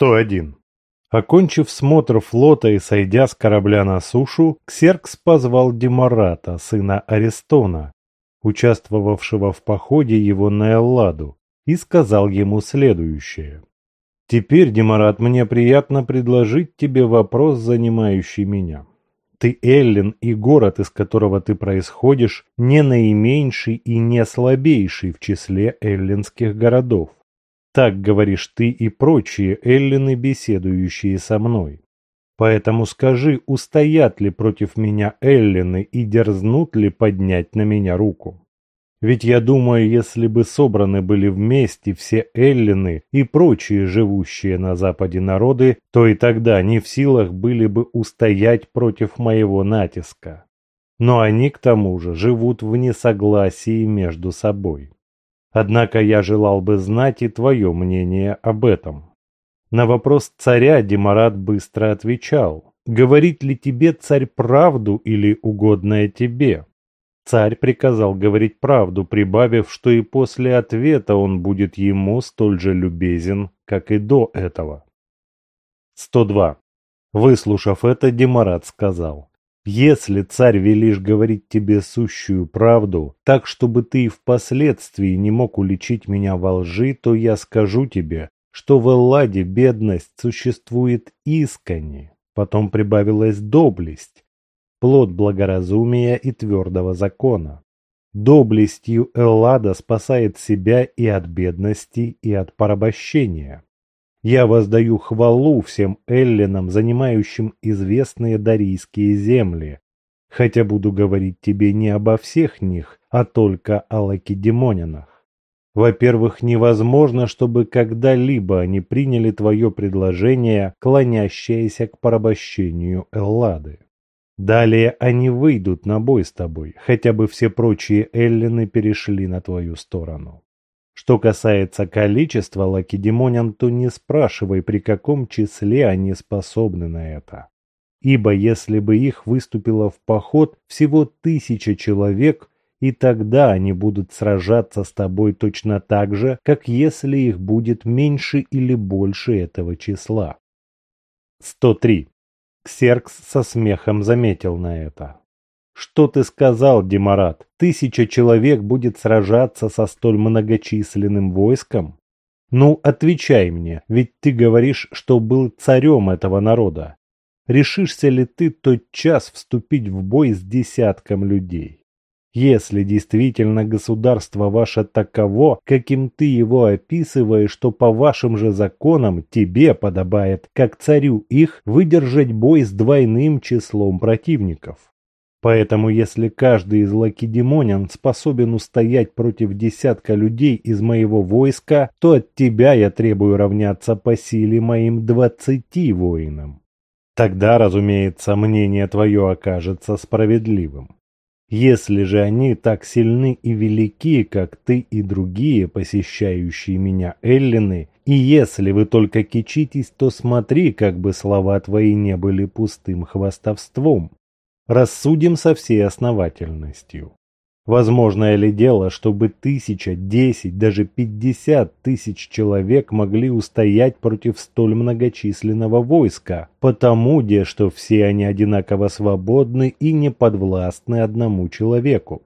101. Окончив смотр флота и сойдя с корабля на сушу, Ксеркс позвал Демарата, сына Аристона, участвовавшего в походе его на Элладу, и сказал ему следующее. «Теперь, Демарат, мне приятно предложить тебе вопрос, занимающий меня. Ты Эллин, и город, из которого ты происходишь, не наименьший и не слабейший в числе эллинских городов. Так говоришь ты и прочие эллины, беседующие со мной. Поэтому скажи, устоят ли против меня эллины и дерзнут ли поднять на меня руку? Ведь я думаю, если бы собраны были вместе все эллины и прочие живущие на западе народы, то и тогда они в силах были бы устоять против моего натиска. Но они к тому же живут в несогласии между собой. Однако я желал бы знать и твое мнение об этом. На вопрос царя Демарат быстро отвечал. Говорит ли тебе царь правду или угодное тебе? Царь приказал говорить правду, прибавив, что и после ответа он будет ему столь же любезен, как и до этого. 102. Выслушав это, Демарат сказал. Если, царь, велишь говорить тебе сущую правду, так, чтобы ты впоследствии не мог уличить меня во лжи, то я скажу тебе, что в Элладе бедность существует искренне, потом прибавилась доблесть, плод благоразумия и твердого закона. Доблестью Эллада спасает себя и от бедности, и от порабощения. Я воздаю хвалу всем эллинам, занимающим известные дарийские земли, хотя буду говорить тебе не обо всех них, а только о лакедемонянах. Во-первых, невозможно, чтобы когда-либо они приняли твое предложение, клонящееся к порабощению Эллады. Далее они выйдут на бой с тобой, хотя бы все прочие эллины перешли на твою сторону. Что касается количества лакедемонян, то не спрашивай, при каком числе они способны на это. Ибо если бы их выступило в поход всего тысяча человек, и тогда они будут сражаться с тобой точно так же, как если их будет меньше или больше этого числа. 103. Ксеркс со смехом заметил на это. Что ты сказал, Демарат? Тысяча человек будет сражаться со столь многочисленным войском? Ну, отвечай мне, ведь ты говоришь, что был царем этого народа. Решишься ли ты тот час вступить в бой с десятком людей? Если действительно государство ваше таково, каким ты его описываешь, то по вашим же законам тебе подобает, как царю их, выдержать бой с двойным числом противников. Поэтому если каждый из лакедемонян способен устоять против десятка людей из моего войска, то от тебя я требую равняться по силе моим двадцати воинам. Тогда, разумеется, мнение твое окажется справедливым. Если же они так сильны и велики, как ты и другие, посещающие меня эллины, и если вы только кичитесь, то смотри, как бы слова твои не были пустым хвастовством рассудим со всей основательностью. Возможно ли дело, чтобы тысяча, десять, даже пятьдесят тысяч человек могли устоять против столь многочисленного войска, потому де, что все они одинаково свободны и не подвластны одному человеку?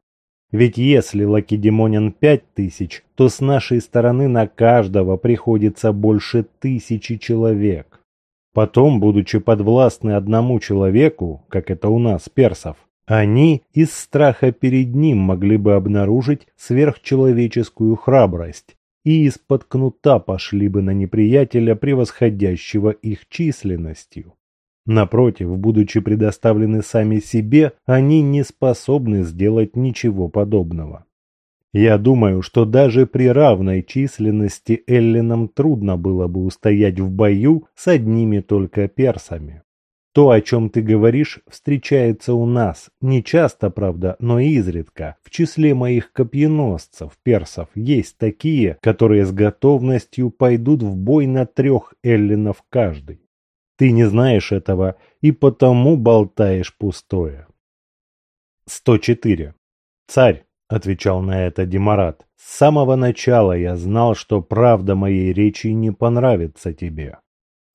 Ведь если Лакедемонян пять тысяч, то с нашей стороны на каждого приходится больше тысячи человек. Потом, будучи подвластны одному человеку, как это у нас, персов, они из страха перед ним могли бы обнаружить сверхчеловеческую храбрость и из-под кнута пошли бы на неприятеля, превосходящего их численностью. Напротив, будучи предоставлены сами себе, они не способны сделать ничего подобного. Я думаю, что даже при равной численности эллинам трудно было бы устоять в бою с одними только персами. То, о чем ты говоришь, встречается у нас, не часто, правда, но изредка. В числе моих копьеносцев, персов, есть такие, которые с готовностью пойдут в бой на трех эллинов каждый. Ты не знаешь этого и потому болтаешь пустое. 104. Царь, — отвечал на это Демарат. «С самого начала я знал, что правда моей речи не понравится тебе.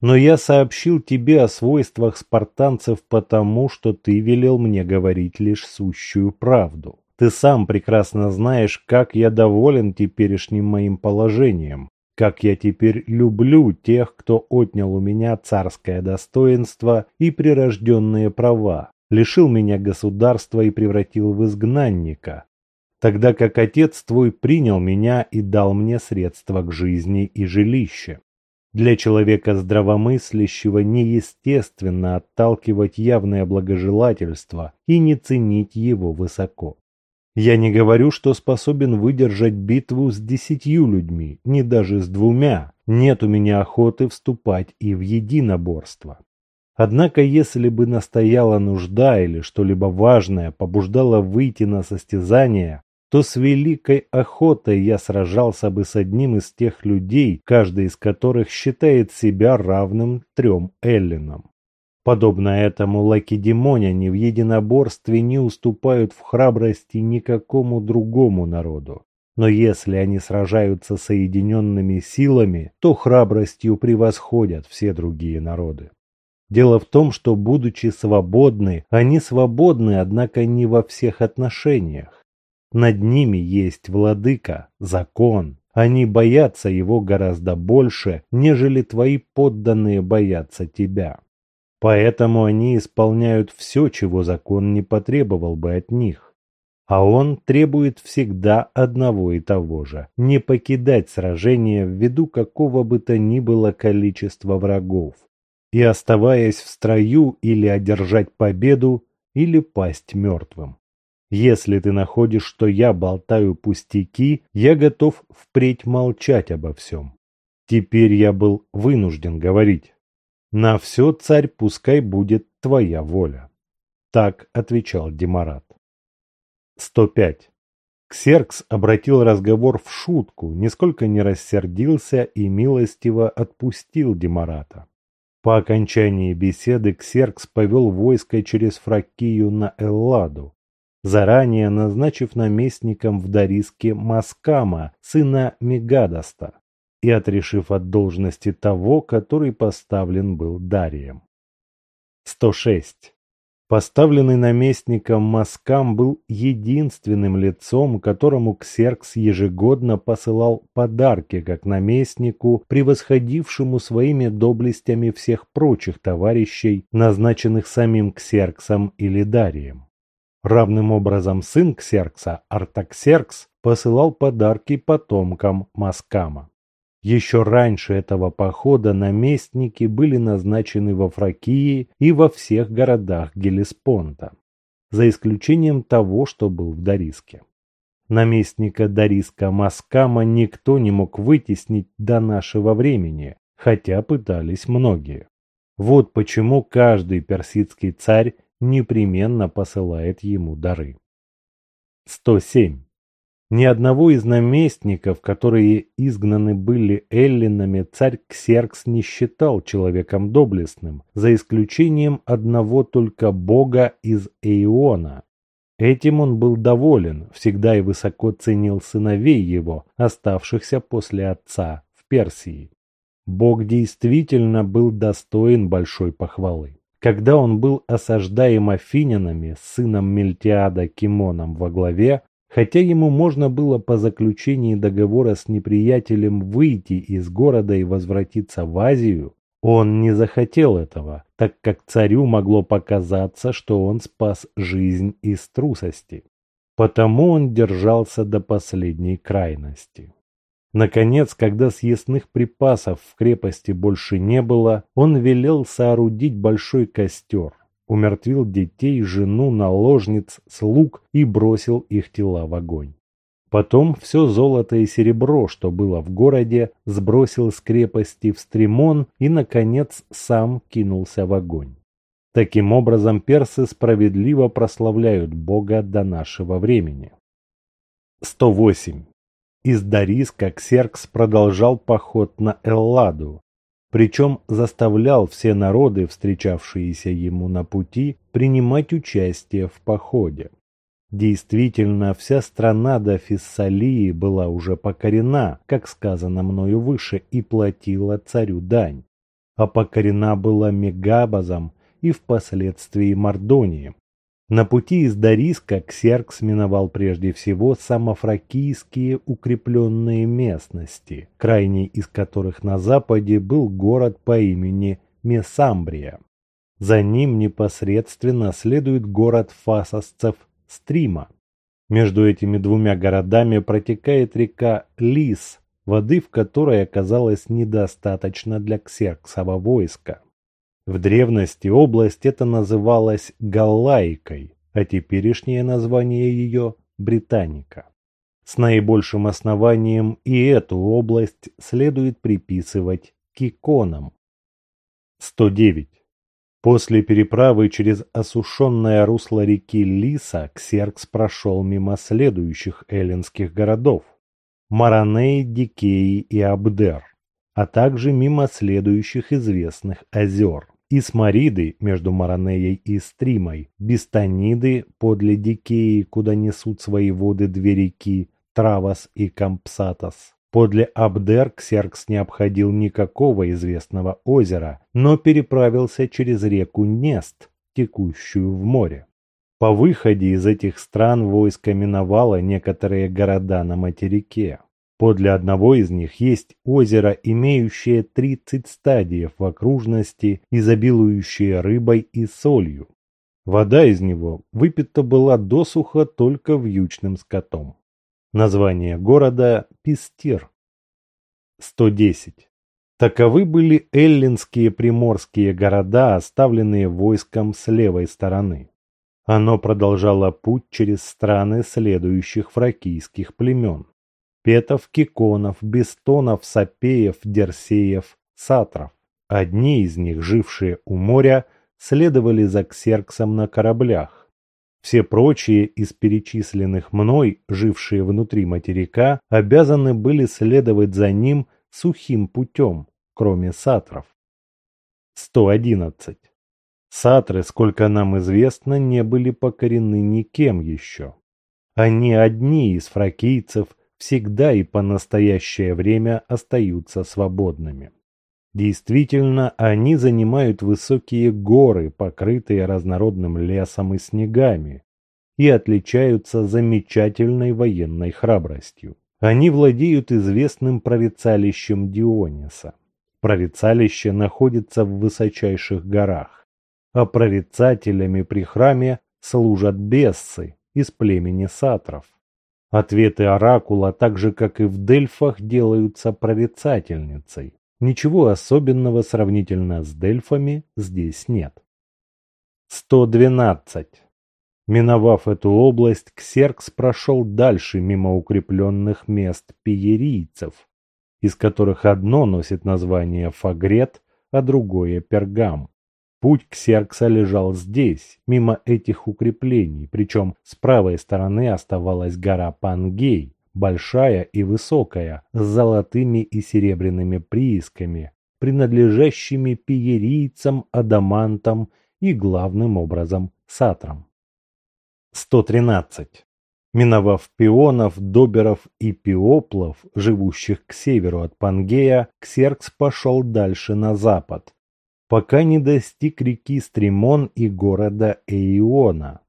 Но я сообщил тебе о свойствах спартанцев потому, что ты велел мне говорить лишь сущую правду. Ты сам прекрасно знаешь, как я доволен теперешним моим положением, как я теперь люблю тех, кто отнял у меня царское достоинство и прирожденные права, лишил меня государства и превратил в изгнанника, тогда как отец твой принял меня и дал мне средства к жизни и жилище. Для человека здравомыслящего неестественно отталкивать явное благожелательство и не ценить его высоко. Я не говорю, что способен выдержать битву с десятью людьми, не даже с двумя. Нет у меня охоты вступать и в единоборство. Однако, если бы настояла нужда или что-либо важное побуждало выйти на состязание, то с великой охотой я сражался бы с одним из тех людей, каждый из которых считает себя равным трем эллинам. Подобно этому лакедемоняне в единоборстве не уступают в храбрости никакому другому народу. Но если они сражаются соединенными силами, то храбростью превосходят все другие народы. Дело в том, что, будучи свободны, они свободны, однако не во всех отношениях. Над ними есть владыка, закон. Они боятся его гораздо больше, нежели твои подданные боятся тебя. Поэтому они исполняют все, чего закон не потребовал бы от них. А он требует всегда одного и того же – не покидать сражение ввиду какого бы то ни было количества врагов, и оставаясь в строю или одержать победу, или пасть мертвым. Если ты находишь, что я болтаю пустяки, я готов впредь молчать обо всем. Теперь я был вынужден говорить. На все, царь, пускай будет твоя воля. Так отвечал Демарат. 105. Ксеркс обратил разговор в шутку, нисколько не рассердился и милостиво отпустил Демарата. По окончании беседы Ксеркс повел войско через Фракию на Элладу, заранее назначив наместником в Дариске Маскама, сына Мегадоста, и отрешив от должности того, который поставлен был Дарием. 106. Поставленный наместником Маскам был единственным лицом, которому Ксеркс ежегодно посылал подарки как наместнику, превосходившему своими доблестями всех прочих товарищей, назначенных самим Ксерксом или Дарием. Равным образом сын Ксеркса, Артаксеркс, посылал подарки потомкам Маскама. Еще раньше этого похода наместники были назначены во Фракии и во всех городах Гелеспонта, за исключением того, что был в Дариске. Наместника Дариска Маскама никто не мог вытеснить до нашего времени, хотя пытались многие. Вот почему каждый персидский царь непременно посылает ему дары. 107. Ни одного из наместников, которые изгнаны были эллинами, царь Ксеркс не считал человеком доблестным, за исключением одного только бога из Эиона. Этим он был доволен, всегда и высоко ценил сыновей его, оставшихся после отца в Персии. Бог действительно был достоин большой похвалы. Когда он был осаждаем афинянами сыном Мельтиада Кимоном во главе, хотя ему можно было по заключении договора с неприятелем выйти из города и возвратиться в Азию, он не захотел этого, так как царю могло показаться, что он спас жизнь из трусости. Потому он держался до последней крайности. Наконец, когда съестных припасов в крепости больше не было, он велел соорудить большой костер, умертвил детей, жену, наложниц, слуг и бросил их тела в огонь. Потом все золото и серебро, что было в городе, сбросил с крепости в стремон и, наконец, сам кинулся в огонь. Таким образом, персы справедливо прославляют Бога до нашего времени. 108. Из Дариска Ксеркс продолжал поход на Элладу, причем заставлял все народы, встречавшиеся ему на пути, принимать участие в походе. Действительно, вся страна до Фессалии была уже покорена, как сказано мною выше, и платила царю дань. а покорена была Мегабазом и впоследствии Мордонием. На пути из Дариска Ксеркс миновал прежде всего самофракийские укрепленные местности, крайний из которых на западе был город по имени Месамбрия. За ним непосредственно следует город фасосцев Стрима. Между этими двумя городами протекает река Лис, воды в которой оказалось недостаточно для ксерксового войска. В древности область эта называлась Галлайкой, а теперешнее название ее – Британика. С наибольшим основанием и эту область следует приписывать Киконам. 109. После переправы через осушенное русло реки Лиса Ксеркс прошел мимо следующих эллинских городов – Мараней, Дикеи и Абдер, а также мимо следующих известных озер – Исмариды между Маранеей и Стримой, Бистаниды подле Дикеи, куда несут свои воды две реки, Травас и Кампсатас. Подле Абдер Ксеркс не обходил никакого известного озера, но переправился через реку Нест, текущую в море. По выходе из этих стран войско миновало некоторые города на материке. Подле одного из них есть озеро, имеющее 30 стадиев в окружности, изобилующее рыбой и солью. Вода из него выпита была досуха только вьючным скотом. Название города – Пистир. 110. Таковы были эллинские приморские города, оставленные войском с левой стороны. Оно продолжало путь через страны следующих фракийских племен. Петов, Киконов, Бестонов, Сапеев, Дерсеев, Сатров. Одни из них, жившие у моря, следовали за Ксерксом на кораблях. Все прочие из перечисленных мной, жившие внутри материка, обязаны были следовать за ним сухим путем, кроме сатров. 111. Сатры, сколько нам известно, не были покорены никем еще. Они одни из фракийцев всегда и по настоящее время остаются свободными. Действительно, они занимают высокие горы, покрытые разнородным лесом и снегами, и отличаются замечательной военной храбростью. Они владеют известным прорицалищем Диониса. Прорицалище находится в высочайших горах, а прорицателями при храме служат бессы из племени сатров. Ответы оракула, так же как и в Дельфах, делаются прорицательницей. Ничего особенного сравнительно с Дельфами здесь нет. 112. Миновав эту область, Ксеркс прошел дальше мимо укрепленных мест пиерийцев, из которых одно носит название Фагрет, а другое Пергам. Путь Ксеркса лежал здесь, мимо этих укреплений, причем с правой стороны оставалась гора Пангей, большая и высокая, с золотыми и серебряными приисками, принадлежащими пиерийцам, адамантам и главным образом сатрам. 113. Миновав пионов, доберов и пиоплов, живущих к северу от Пангея, Ксеркс пошел дальше на запад, пока не достиг реки Стримон и города Эиона.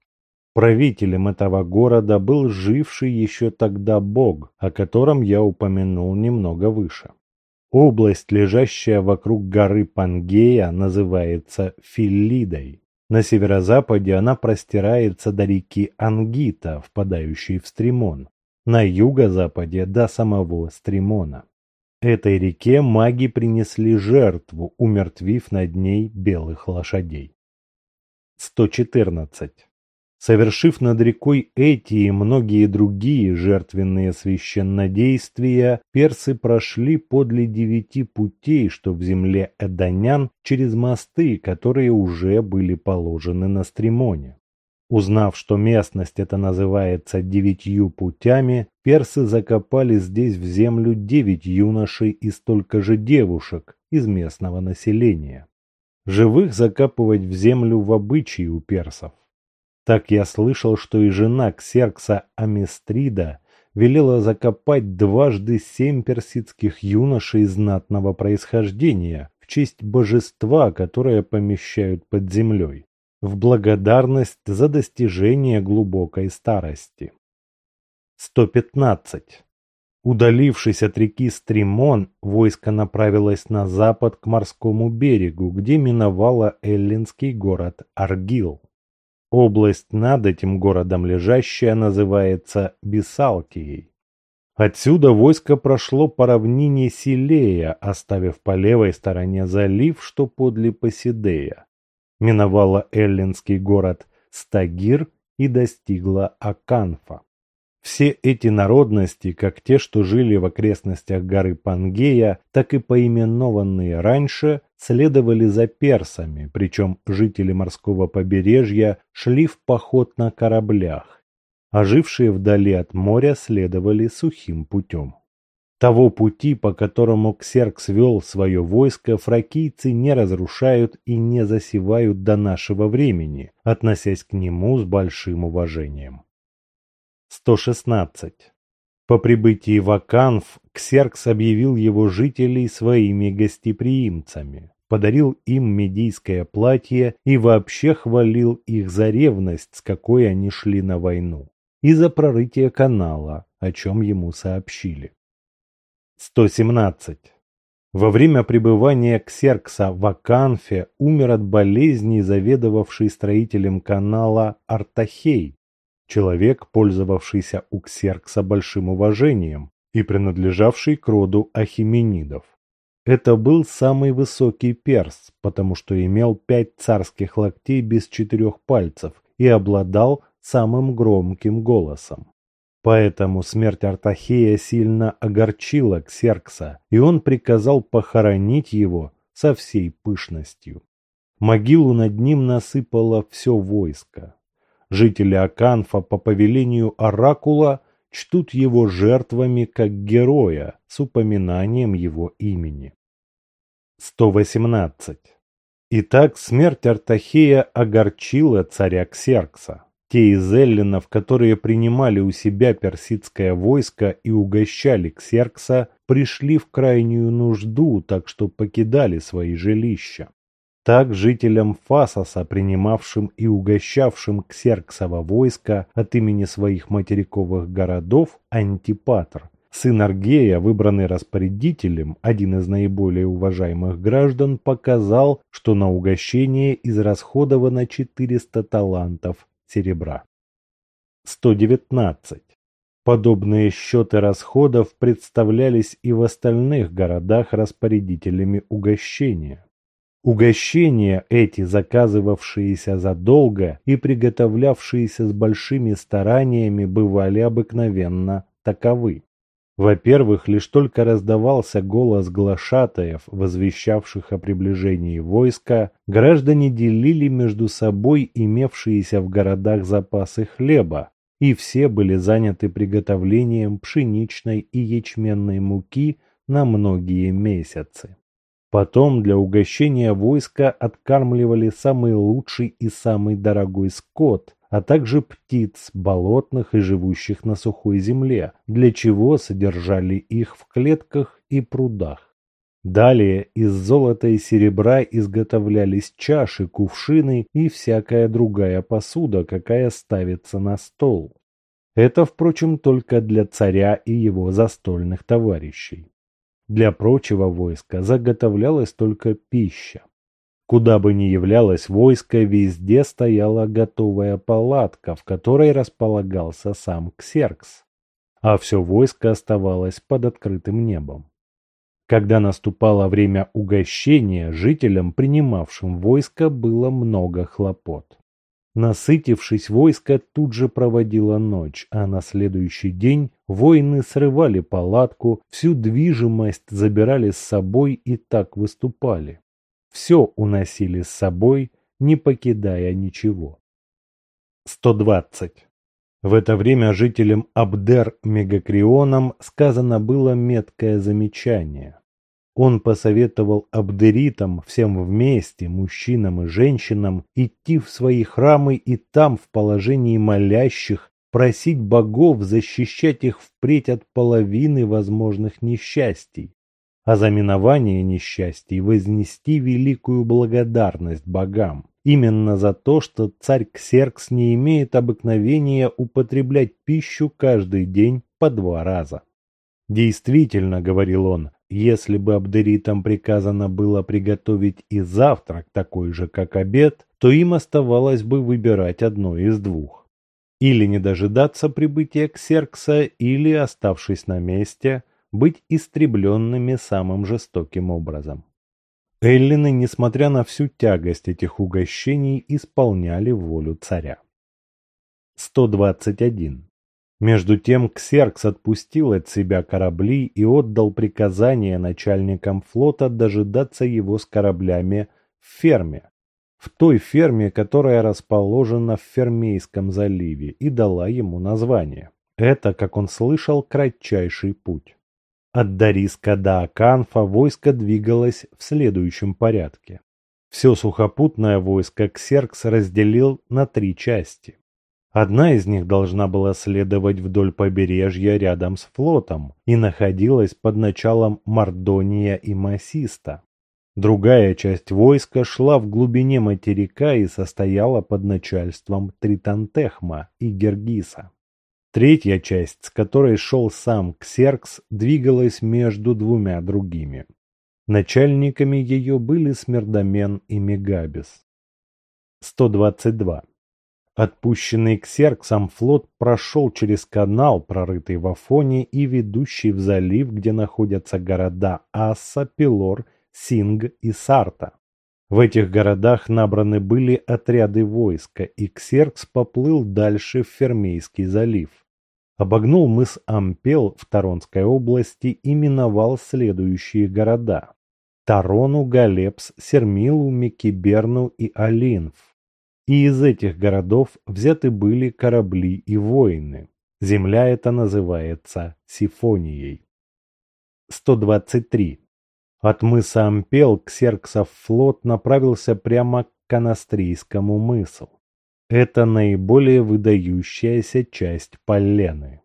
Правителем этого города был живший еще тогда бог, о котором я упомянул немного выше. Область, лежащая вокруг горы Пангея, называется Филлидой. На северо-западе она простирается до реки Ангита, впадающей в Стримон. На юго-западе до самого Стримона. Этой реке маги принесли жертву, умертвив над ней белых лошадей. 114. Совершив над рекой эти и многие другие жертвенные священнодействия, персы прошли подле девяти путей, что в земле Эданян, через мосты, которые уже были положены на Стримоне. Узнав, что местность эта называется девятью путями, персы закопали здесь в землю девять юношей и столько же девушек из местного населения. Живых закапывать в землю в обычае у персов. Так я слышал, что и жена Ксеркса Аместрида велела закопать дважды семь персидских юношей знатного происхождения, в честь божества, которое помещают под землей, в благодарность за достижение глубокой старости. 115. Удалившись от реки Стримон, войско направилось на запад к морскому берегу, где миновало эллинский город Аргил. Область над этим городом лежащая называется Бисалкией. Отсюда войско прошло по равнине Силея, оставив по левой стороне залив, что подле Посидея. Миновало эллинский город Стагир и достигло Аканфа. Все эти народности, как те, что жили в окрестностях горы Пангея, так и поименованные раньше, следовали за персами, причем жители морского побережья шли в поход на кораблях, а жившие вдали от моря следовали сухим путем. Того пути, по которому Ксеркс вел свое войско, фракийцы не разрушают и не засевают до нашего времени, относясь к нему с большим уважением. 116. По прибытии в Аканф Ксеркс объявил его жителей своими гостеприимцами, подарил им медийское платье и вообще хвалил их за ревность, с какой они шли на войну, и за прорытие канала, о чем ему сообщили. 117. Во время пребывания Ксеркса в Аканфе умер от болезни заведовавший строителем канала Артахей, человек, пользовавшийся у Ксеркса большим уважением и принадлежавший к роду ахименидов. Это был самый высокий перс, потому что имел пять царских локтей без четырех пальцев и обладал самым громким голосом. Поэтому смерть Артахея сильно огорчила Ксеркса, и он приказал похоронить его со всей пышностью. Могилу над ним насыпало все войско. Жители Аканфа по повелению Оракула чтут его жертвами как героя с упоминанием его имени. 118. Итак, смерть Артахея огорчила царя Ксеркса. Те из эллинов, которые принимали у себя персидское войско и угощали Ксеркса, пришли в крайнюю нужду, так что покидали свои жилища. Так жителям Фасоса, принимавшим и угощавшим Ксерксово войско от имени своих материковых городов, Антипатр, сын Аргея, выбранный распорядителем, один из наиболее уважаемых граждан, показал, что на угощение израсходовано 400 талантов серебра. 119. Подобные счеты расходов представлялись и в остальных городах распорядителями угощения. Угощения эти, заказывавшиеся задолго и приготовлявшиеся с большими стараниями, бывали обыкновенно таковы. Во-первых, лишь только раздавался голос глашатаев, возвещавших о приближении войска, граждане делили между собой имевшиеся в городах запасы хлеба, и все были заняты приготовлением пшеничной и ячменной муки на многие месяцы. Потом для угощения войска откармливали самый лучший и самый дорогой скот, а также птиц болотных и живущих на сухой земле, для чего содержали их в клетках и прудах. Далее из золота и серебра изготовлялись чаши, кувшины и всякая другая посуда, какая ставится на стол. Это, впрочем, только для царя и его застольных товарищей. Для прочего войска заготовлялась только пища. Куда бы ни являлось войско, везде стояла готовая палатка, в которой располагался сам Ксеркс, а все войско оставалось под открытым небом. Когда наступало время угощения, жителям, принимавшим войско, было много хлопот. Насытившись, войско тут же проводило ночь, а на следующий день воины срывали палатку, всю движимость забирали с собой и так выступали. Все уносили с собой, не покидая ничего. 120. В это время жителям Абдер-Мегакрионам сказано было меткое замечание. Он посоветовал абдеритам всем вместе, мужчинам и женщинам, идти в свои храмы и там, в положении молящих, просить богов защищать их впредь от половины возможных несчастий. А за минование несчастий вознести великую благодарность богам. Именно за то, что царь Ксеркс не имеет обыкновения употреблять пищу каждый день по два раза. Действительно, говорил он, если бы абдеритам приказано было приготовить и завтрак такой же, как обед, то им оставалось бы выбирать одно из двух. Или не дожидаться прибытия Ксеркса, или, оставшись на месте, быть истребленными самым жестоким образом. Эллины, несмотря на всю тягость этих угощений, исполняли волю царя. 121. Между тем Ксеркс отпустил от себя корабли и отдал приказание начальникам флота дожидаться его с кораблями в ферме, в той ферме, которая расположена в Фермейском заливе и дала ему название. Это, как он слышал, кратчайший путь. От Дариска до Аканфа войско двигалось в следующем порядке. Все сухопутное войско Ксеркс разделил на три части. Одна из них должна была следовать вдоль побережья рядом с флотом и находилась под началом Мордония и Массиста. Другая часть войска шла в глубине материка и состояла под начальством Тритантехма и Гергиса. Третья часть, с которой шел сам Ксеркс, двигалась между двумя другими. Начальниками ее были Смердомен и Мегабис. 122. Отпущенный Ксерксом флот прошел через канал, прорытый в Афоне и ведущий в залив, где находятся города Асса, Пилор, Синг и Сарта. В этих городах набраны были отряды войска, и Ксеркс поплыл дальше в Фермейский залив обогнул мыс Ампел в Таронской области и миновал следующие города – Тарону, Галепс, Сермилу, Мекиберну и Алинф. И из этих городов взяты были корабли и воины. Земля эта называется Сифонией. 123. От мыса Ампел Ксерксов флот направился прямо к Канастрийскому мысу. Это наиболее выдающаяся часть Поллены.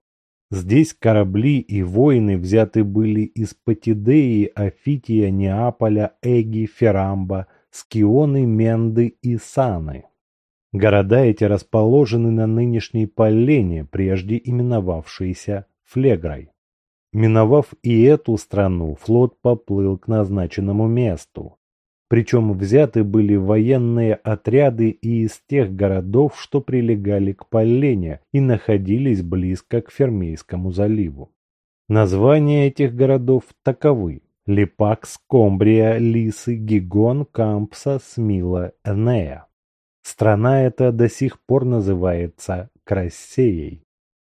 Здесь корабли и воины взяты были из Патидеи, Афития, Неаполя, Эги, Ферамба, Скионы, Менды и Саны. Города эти расположены на нынешней Поллене, прежде именовавшейся Флегрой. Миновав и эту страну, флот поплыл к назначенному месту. Причем взяты были военные отряды и из тех городов, что прилегали к Поллене и находились близко к Фермейскому заливу. Названия этих городов таковы. Липакс, Комбрия, Лисы, Гигон, Кампса, Смила, Энея. Страна эта до сих пор называется Крассеей.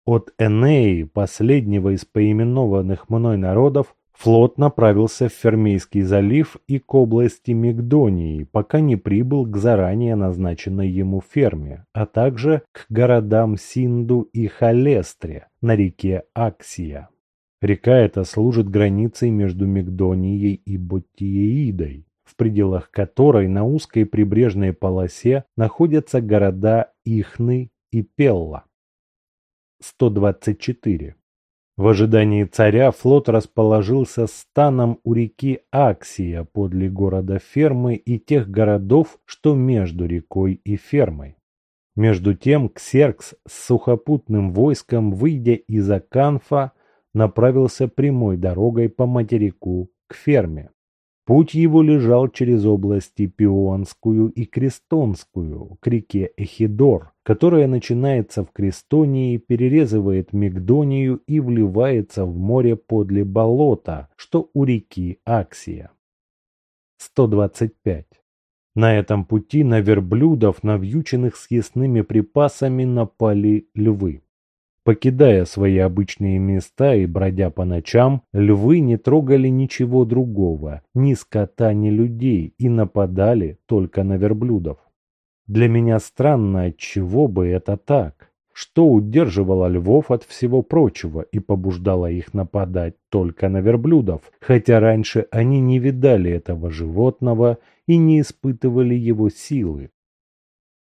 От Энеи, последнего из поименованных мной народов, Флот направился в Фермейский залив и к области Мигдонии, пока не прибыл к заранее назначенной ему ферме, а также к городам Синду и Халестре на реке Аксия. Река эта служит границей между Мигдонией и Боттиеидой, в пределах которой на узкой прибрежной полосе находятся города Ихны и Пелла. 124. В ожидании царя флот расположился станом у реки Аксия подле города Фермы и тех городов, что между рекой и Фермой. Между тем Ксеркс с сухопутным войском, выйдя из Аканфа, направился прямой дорогой по материку к Ферме. Путь его лежал через области Пионскую и Крестонскую, к реке Эхидор, которая начинается в Крестонии, перерезывает Мигдонию и вливается в море подле болота, что у реки Аксия. 125. На этом пути на верблюдов, навьюченных съестными припасами, напали львы. Покидая свои обычные места и бродя по ночам, львы не трогали ничего другого, ни скота, ни людей, и нападали только на верблюдов. Для меня странно, отчего бы это так? Что удерживало львов от всего прочего и побуждало их нападать только на верблюдов, хотя раньше они не видали этого животного и не испытывали его силы,